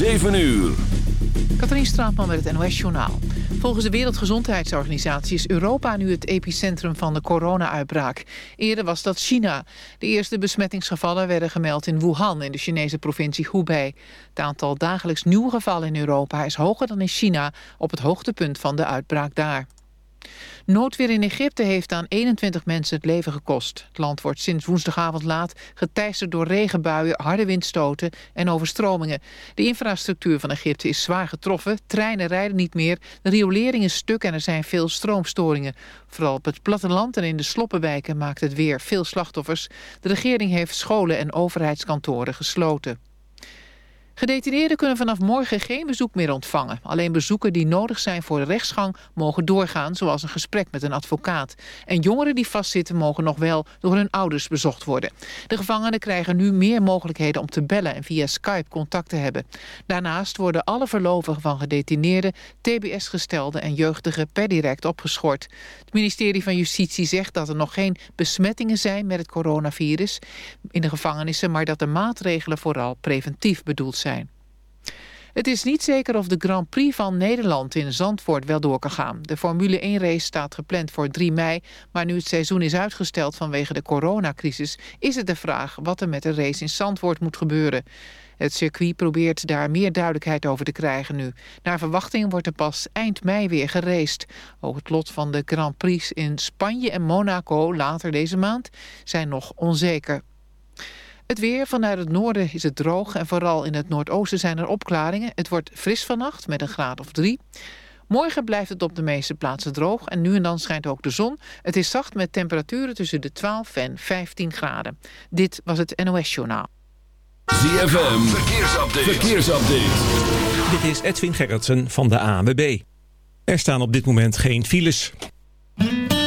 7 uur. Katrien Straatman met het NOS-journaal. Volgens de Wereldgezondheidsorganisatie is Europa nu het epicentrum van de corona-uitbraak. Eerder was dat China. De eerste besmettingsgevallen werden gemeld in Wuhan in de Chinese provincie Hubei. Het aantal dagelijks nieuwe gevallen in Europa is hoger dan in China op het hoogtepunt van de uitbraak daar. Noodweer in Egypte heeft aan 21 mensen het leven gekost. Het land wordt sinds woensdagavond laat geteisterd door regenbuien, harde windstoten en overstromingen. De infrastructuur van Egypte is zwaar getroffen. Treinen rijden niet meer, de riolering is stuk en er zijn veel stroomstoringen. Vooral op het platteland en in de sloppenwijken maakt het weer veel slachtoffers. De regering heeft scholen en overheidskantoren gesloten. Gedetineerden kunnen vanaf morgen geen bezoek meer ontvangen. Alleen bezoeken die nodig zijn voor de rechtsgang mogen doorgaan, zoals een gesprek met een advocaat. En jongeren die vastzitten mogen nog wel door hun ouders bezocht worden. De gevangenen krijgen nu meer mogelijkheden om te bellen en via Skype contact te hebben. Daarnaast worden alle verlovigen van gedetineerden, tbs-gestelden en jeugdigen per direct opgeschort. Het ministerie van Justitie zegt dat er nog geen besmettingen zijn met het coronavirus in de gevangenissen, maar dat de maatregelen vooral preventief bedoeld zijn zijn. Het is niet zeker of de Grand Prix van Nederland in Zandvoort wel door kan gaan. De Formule 1-race staat gepland voor 3 mei... maar nu het seizoen is uitgesteld vanwege de coronacrisis... is het de vraag wat er met de race in Zandvoort moet gebeuren. Het circuit probeert daar meer duidelijkheid over te krijgen nu. Naar verwachting wordt er pas eind mei weer geraced. Ook het lot van de Grand Prix in Spanje en Monaco later deze maand zijn nog onzeker. Het weer vanuit het noorden is het droog en vooral in het noordoosten zijn er opklaringen. Het wordt fris vannacht met een graad of drie. Morgen blijft het op de meeste plaatsen droog en nu en dan schijnt ook de zon. Het is zacht met temperaturen tussen de 12 en 15 graden. Dit was het NOS Journaal. ZFM, verkeersupdate. verkeersupdate. Dit is Edwin Gerritsen van de ANWB. Er staan op dit moment geen files.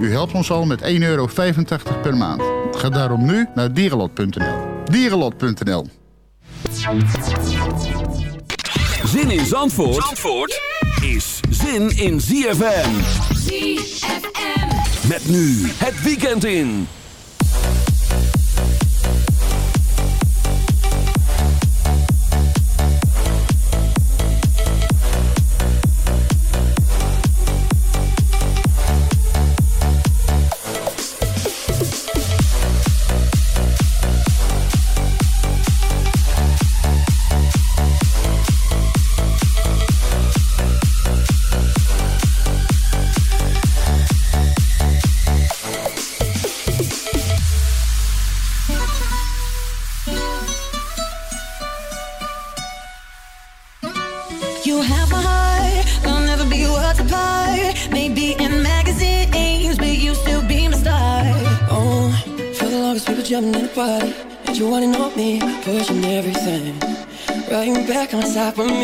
U helpt ons al met 1,85 euro per maand. Ga daarom nu naar dierenlot.nl. Dierenlot.nl Zin in Zandvoort, Zandvoort is zin in ZFM. ZFM. Met nu het weekend in. Stop. I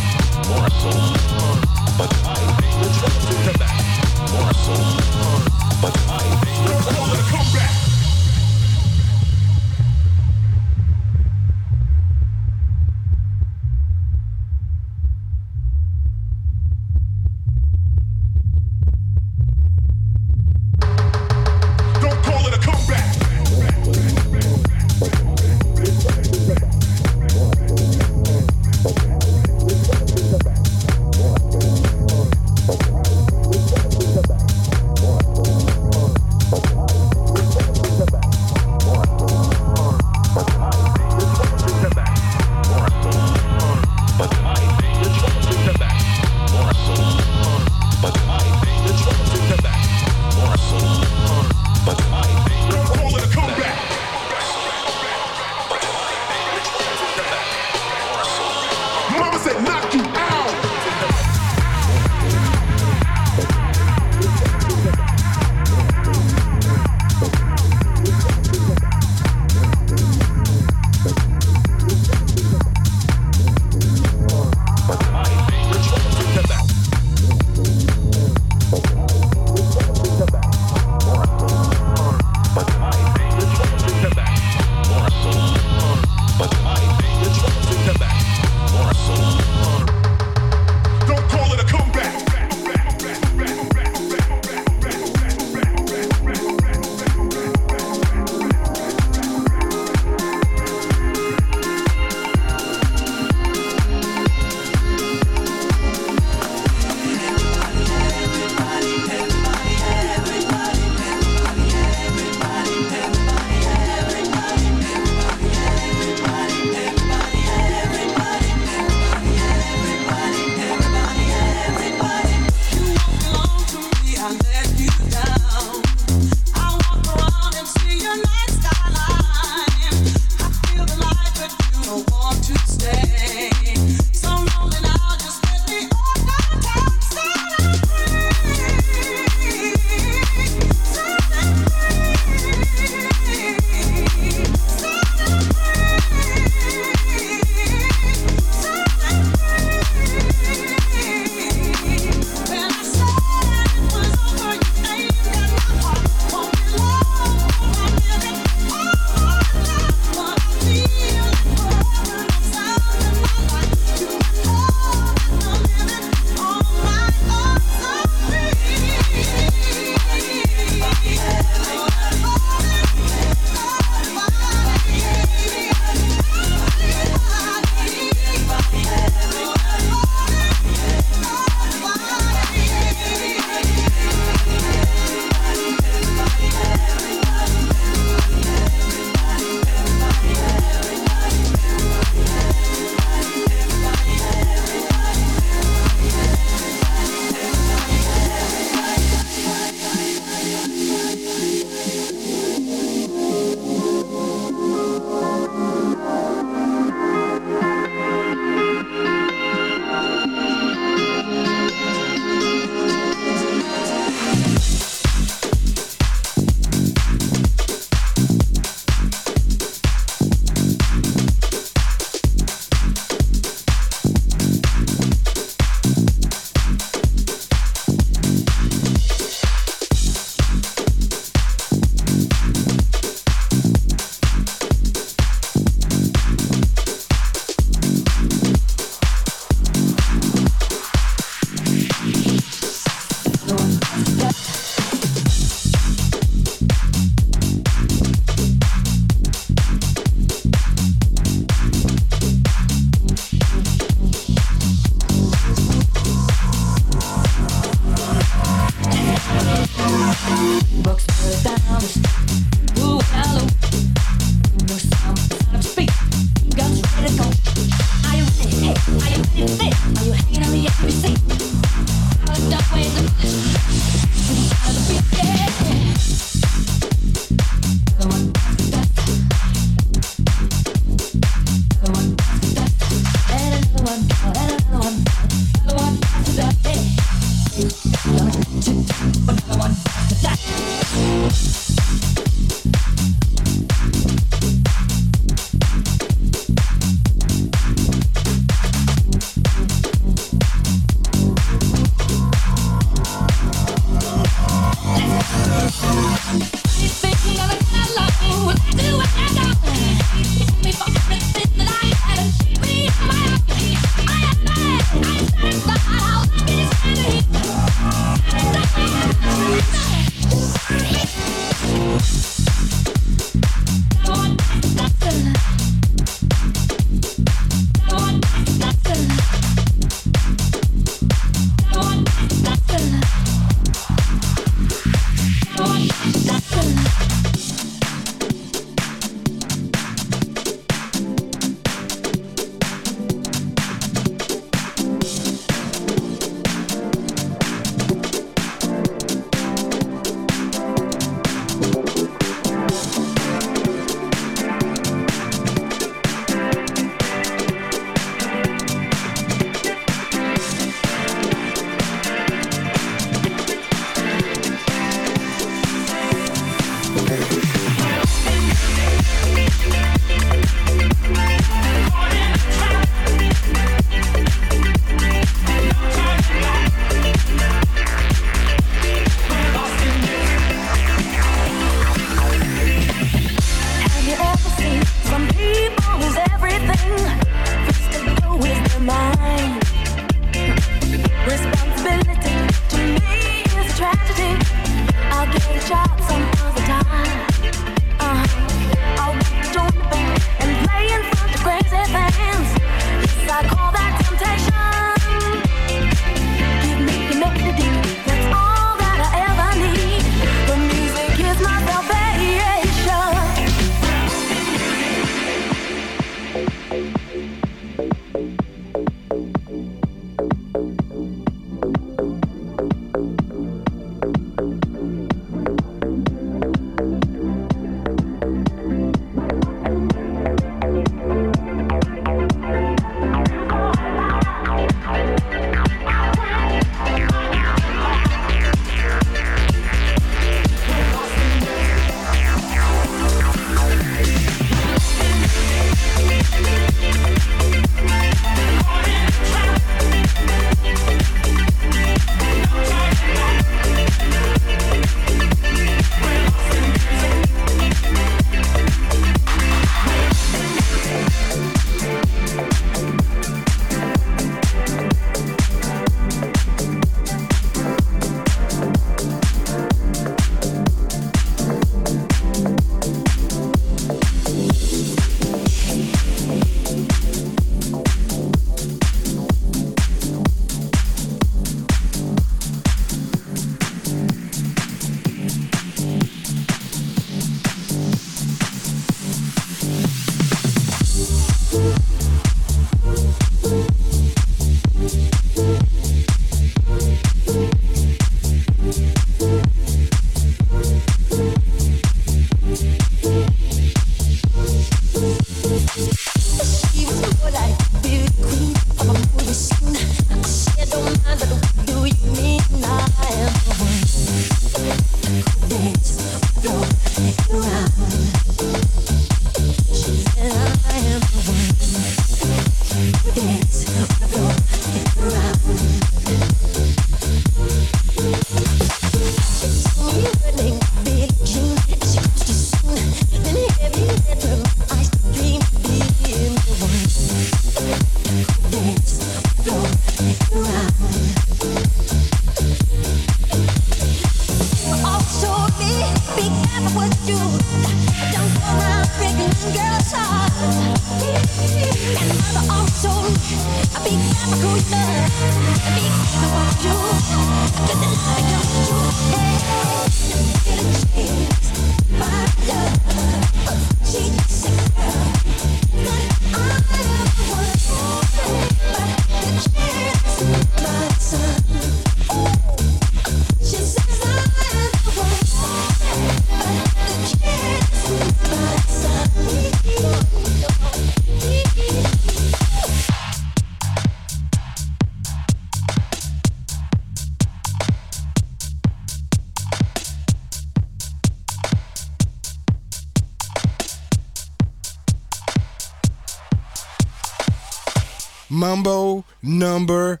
number